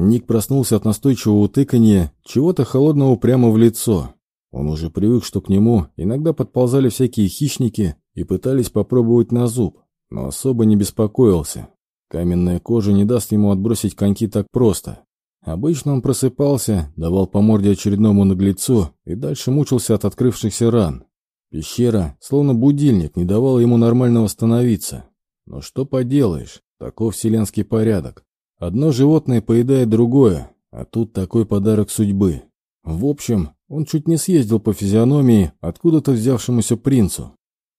Ник проснулся от настойчивого утыкания чего-то холодного прямо в лицо. Он уже привык, что к нему иногда подползали всякие хищники и пытались попробовать на зуб, но особо не беспокоился. Каменная кожа не даст ему отбросить коньки так просто. Обычно он просыпался, давал по морде очередному наглецу и дальше мучился от открывшихся ран. Пещера, словно будильник, не давала ему нормально восстановиться. Но что поделаешь, таков вселенский порядок. Одно животное поедает другое, а тут такой подарок судьбы. В общем, он чуть не съездил по физиономии откуда-то взявшемуся принцу.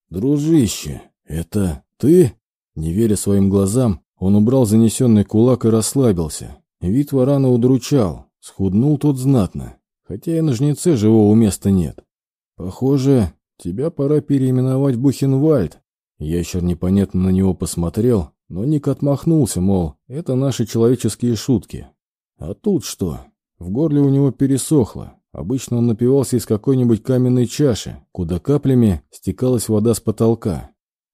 «Дружище, это ты?» Не веря своим глазам, он убрал занесенный кулак и расслабился. Вид варана удручал, схуднул тот знатно, хотя и на жнеце живого места нет. «Похоже, тебя пора переименовать Бухенвальд». Ящер непонятно на него посмотрел, но Ник отмахнулся, мол, это наши человеческие шутки. А тут что? В горле у него пересохло. Обычно он напивался из какой-нибудь каменной чаши, куда каплями стекалась вода с потолка.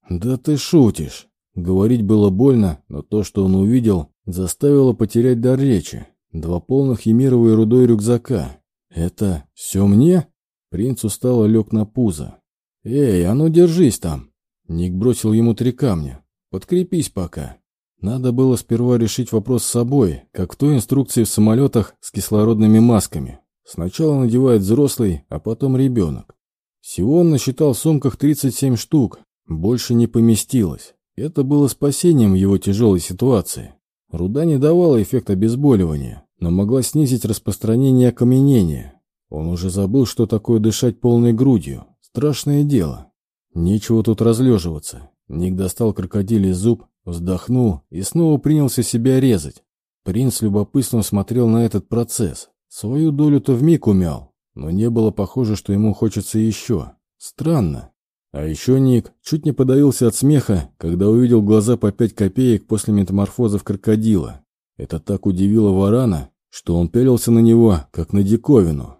«Да ты шутишь!» Говорить было больно, но то, что он увидел, заставило потерять дар речи. Два полных емировой рудой рюкзака. «Это все мне?» Принц устало лег на пузо. «Эй, а ну держись там!» Ник бросил ему три камня. «Подкрепись пока». Надо было сперва решить вопрос с собой, как в той инструкции в самолетах с кислородными масками. Сначала надевает взрослый, а потом ребенок. Всего он насчитал в сумках 37 штук, больше не поместилось. Это было спасением в его тяжелой ситуации. Руда не давала эффекта обезболивания, но могла снизить распространение окаменения. Он уже забыл, что такое дышать полной грудью. Страшное дело. Нечего тут разлеживаться. Ник достал крокодилий зуб, вздохнул и снова принялся себя резать. Принц любопытно смотрел на этот процесс. Свою долю-то вмиг умял, но не было похоже, что ему хочется еще. Странно. А еще Ник чуть не подавился от смеха, когда увидел глаза по пять копеек после метаморфозов крокодила. Это так удивило Варана, что он пялился на него, как на диковину.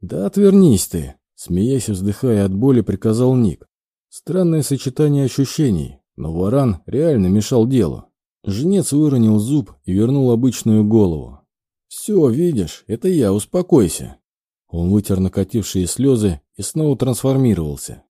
«Да отвернись ты!» Смеясь и вздыхая от боли, приказал Ник. Странное сочетание ощущений, но Варан реально мешал делу. Жнец выронил зуб и вернул обычную голову. «Все, видишь, это я, успокойся». Он вытер накатившие слезы и снова трансформировался.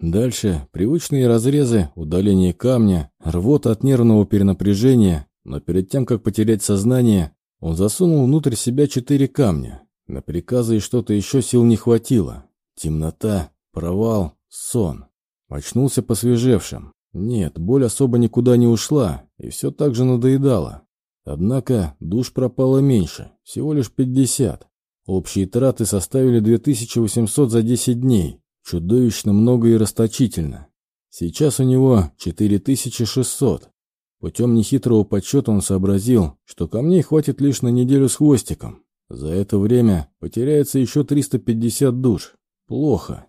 Дальше привычные разрезы, удаление камня, рвота от нервного перенапряжения, но перед тем, как потерять сознание, он засунул внутрь себя четыре камня. На приказы и что-то еще сил не хватило. Темнота, провал, сон. Очнулся посвежевшим. Нет, боль особо никуда не ушла, и все так же надоедало. Однако душ пропало меньше, всего лишь 50. Общие траты составили 2800 за 10 дней, Чудовищно много и расточительно. Сейчас у него 4600. Путем нехитрого подсчета он сообразил, что камней хватит лишь на неделю с хвостиком. За это время потеряется еще 350 душ. Плохо.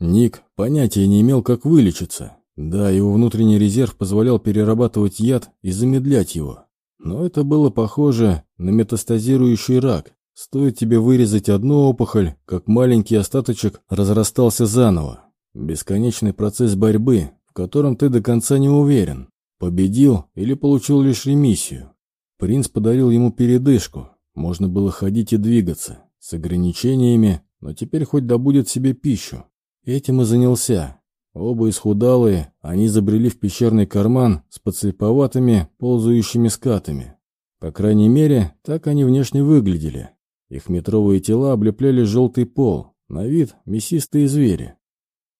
Ник понятия не имел, как вылечиться. Да, его внутренний резерв позволял перерабатывать яд и замедлять его. Но это было похоже на метастазирующий рак, Стоит тебе вырезать одну опухоль, как маленький остаточек разрастался заново. Бесконечный процесс борьбы, в котором ты до конца не уверен, победил или получил лишь ремиссию. Принц подарил ему передышку, можно было ходить и двигаться, с ограничениями, но теперь хоть добудет себе пищу. Этим и занялся. Оба исхудалые, они забрели в пещерный карман с подслеповатыми ползающими скатами. По крайней мере, так они внешне выглядели. Их метровые тела облепляли желтый пол, на вид мясистые звери.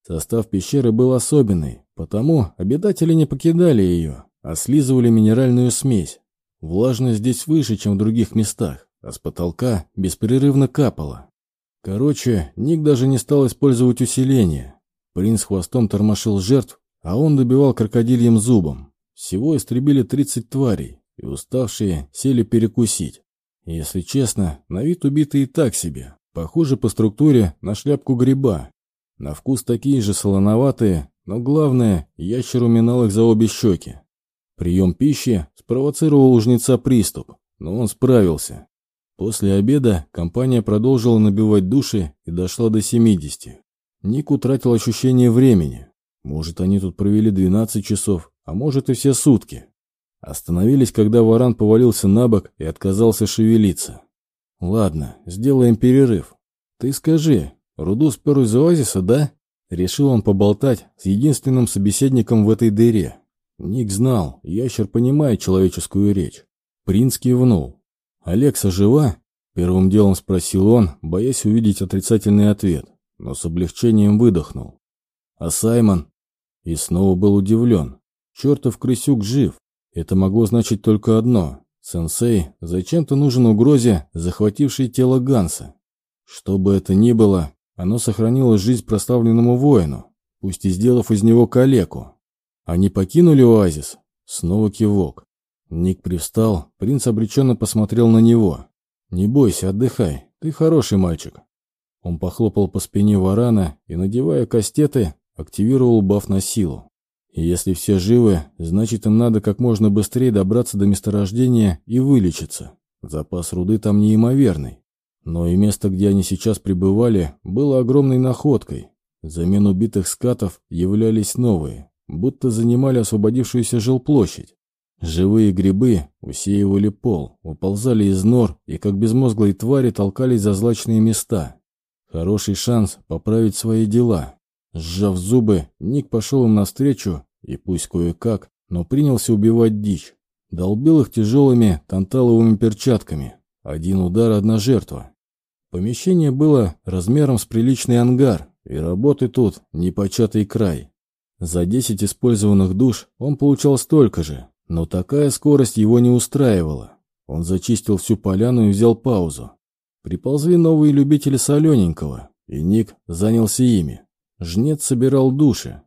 Состав пещеры был особенный, потому обитатели не покидали ее, а слизывали минеральную смесь. Влажность здесь выше, чем в других местах, а с потолка беспрерывно капало. Короче, Ник даже не стал использовать усиление. Принц хвостом тормошил жертв, а он добивал крокодильем зубом. Всего истребили 30 тварей, и уставшие сели перекусить. Если честно, на вид убитые так себе. Похоже по структуре на шляпку гриба. На вкус такие же солоноватые, но главное, ящер уминал их за обе щеки. Прием пищи спровоцировал у жнеца приступ, но он справился. После обеда компания продолжила набивать души и дошла до 70. Ник утратил ощущение времени. Может, они тут провели 12 часов, а может и все сутки. Остановились, когда варан повалился на бок и отказался шевелиться. «Ладно, сделаем перерыв. Ты скажи, руду спер из оазиса, да?» Решил он поболтать с единственным собеседником в этой дыре. Ник знал, ящер понимает человеческую речь. Принц кивнул. «Алекса жива?» Первым делом спросил он, боясь увидеть отрицательный ответ, но с облегчением выдохнул. «А Саймон?» И снова был удивлен. «Чертов крысюк жив. Это могло значить только одно. Сенсей зачем-то нужен угрозе, захватившей тело Ганса. Что бы это ни было, оно сохранило жизнь проставленному воину, пусть и сделав из него калеку. Они покинули оазис? Снова кивок. Ник привстал, принц обреченно посмотрел на него. «Не бойся, отдыхай, ты хороший мальчик». Он похлопал по спине варана и, надевая кастеты, активировал баф на силу. Если все живы, значит им надо как можно быстрее добраться до месторождения и вылечиться. Запас руды там неимоверный. Но и место, где они сейчас пребывали, было огромной находкой. Замен убитых скатов являлись новые, будто занимали освободившуюся жилплощадь. Живые грибы усеивали пол, уползали из нор и, как безмозглые твари, толкались за злачные места. Хороший шанс поправить свои дела, Сжав зубы, Ник пошел им навстречу, и пусть кое-как, но принялся убивать дичь. Долбил их тяжелыми танталовыми перчатками. Один удар, одна жертва. Помещение было размером с приличный ангар, и работы тут непочатый край. За 10 использованных душ он получал столько же, но такая скорость его не устраивала. Он зачистил всю поляну и взял паузу. Приползли новые любители солененького, и Ник занялся ими. Жнец собирал души.